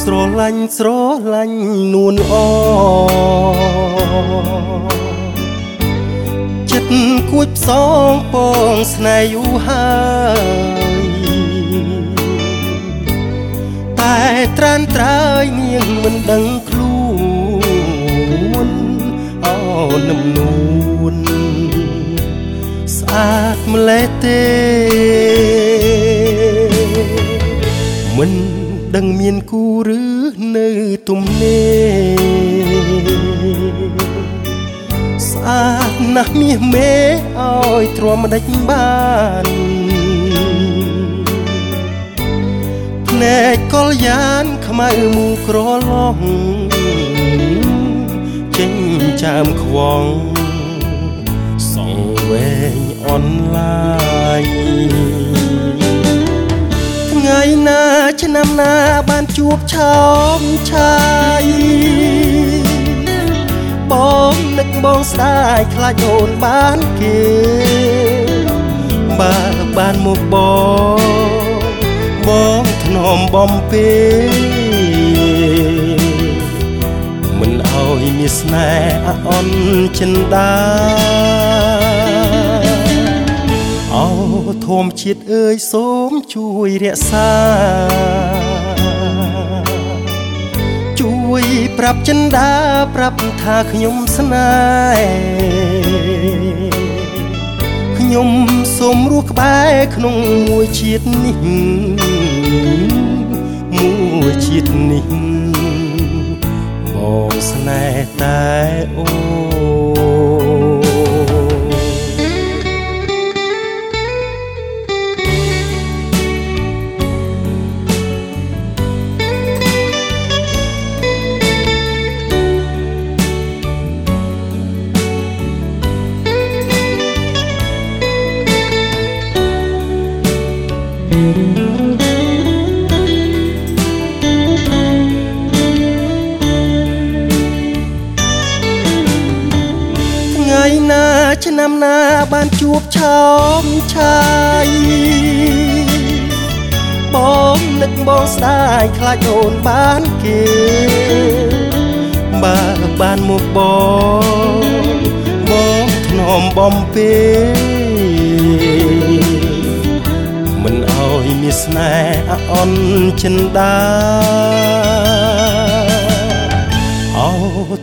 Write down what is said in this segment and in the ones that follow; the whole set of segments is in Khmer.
ស្រឡាញ់ស្រឡាញ់នួនអចិត្តគួចផ្សងពងស្នេហ៍យូរហើយតែត្រានត្រើយនាងមិនដឹងខ្លួនអោនឹមនួនស្អាតម្លេះទេមិន ដឹងមានគូឬនៅទំនេរស្អាតណាស់មាសមេឲ្យទ្រាំដេចបានភ្នែកកលយ៉ានខ្មៅមូក្រឡងចេញចាមខ្វងសងវែងអនឡាញ ឆ្នាំណាបានជួបឆោមឆាយបងនឹកបងស្ដាយខ្លាចអូនបានគេបើបានមកបងបងធ្នមបំពេមិនអោយមានស្នេហ៍អន់ចិនដា ធម្មជាតិអើយសូមជួយរក្សា ជួយប្រាប់ចិនដាប្រាប់ថាខ្ញុំស្នេហ៍ខ្ញុំសូមរស់ក្បែរក្នុងមួយជាតិនេះមួយជាតិនេះបងស្នេហ៍តែអូ ថ្ងៃណាឆ្នាំណាបានជួបឆោមឆាយបងនឹកបងស្ដាយខ្លាចអូនបានគេបើបានមកបងបងធ្នមបំពេ ស្នេហ៍អន់ចិនដាអូ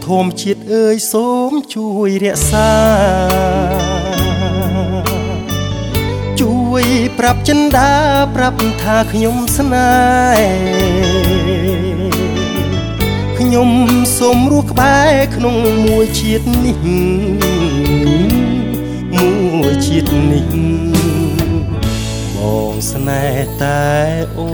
ធម្មជាតិអើយសូមជួយរក្សាជួយប្រាប់ចិនដាប្រាប់ថាខ្ញុំស្នេហ៍ខ្ញុំសូមរស់ក្បែរក្នុងមួយជាតិនេះ แต่โอ้